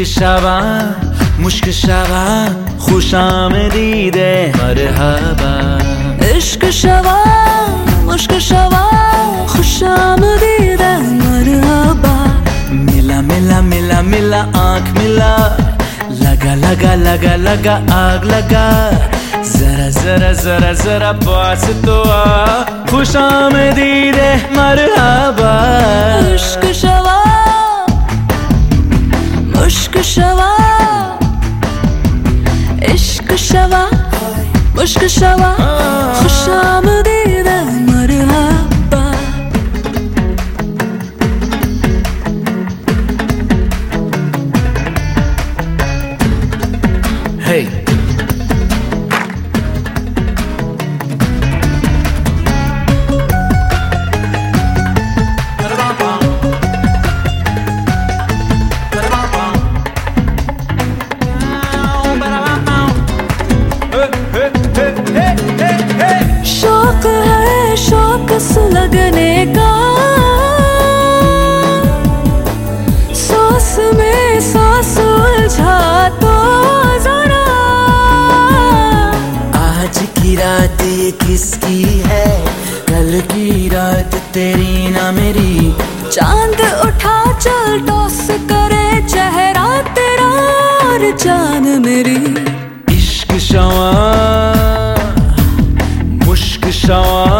शवा मुश्क शवा खुश आमदीद मरहबा। इश्क शवा मुश्क शवा खुश आमदीद मरहबा। मिला मिला मिला मिला आँख मिला। लगा लगा लगा लगा आग लगा। जरा जरा जरा जरा पास तो आ। खुश आमदीद मरहबा। इश्क शवा मुश्क शवा इश्क शवा मुश्क शवा खुश आमदीद मरहबा सुलगने का। सांस में सांस उलझा तो जरा। आज की रात ये किसकी है? कल की रात तेरी ना मेरी। चाँद उठा चल टॉस करे चेहरा तेरा और जान मेरी। इश्क शवा मुश्क शवा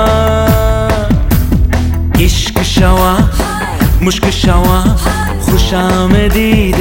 मुश्क शवा खुश आमदीद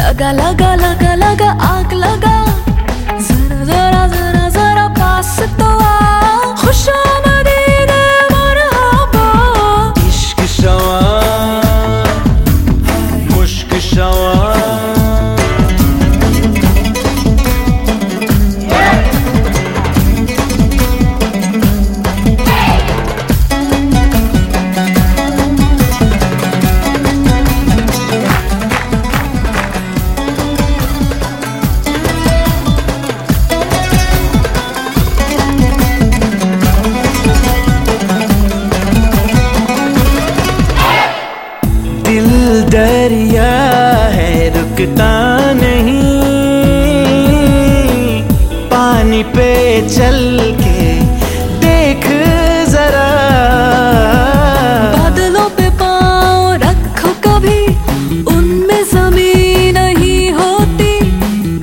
लगा लगा लगा लगा आग लगा। दरिया है रुकता नहीं। पानी पे चल के देख जरा। बादलों पे पाँव रखो कभी उनमें ज़मीन नहीं होती।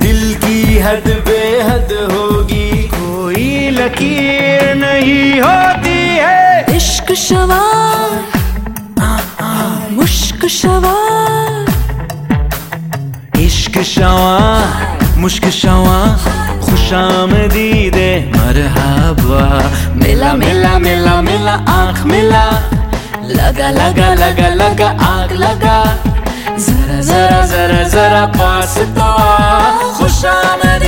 दिल की हद बेहद होगी कोई लकीर नहीं होती है। इश्क शवार शवार इश्क शवा मुश्क शवा खुश आमदीद मरहबा मिला मिला मिला मिला आँख मिला लगा लगा लगा लगा आग लगा जरा जरा जरा जरा पास तो आ खुश आमदीद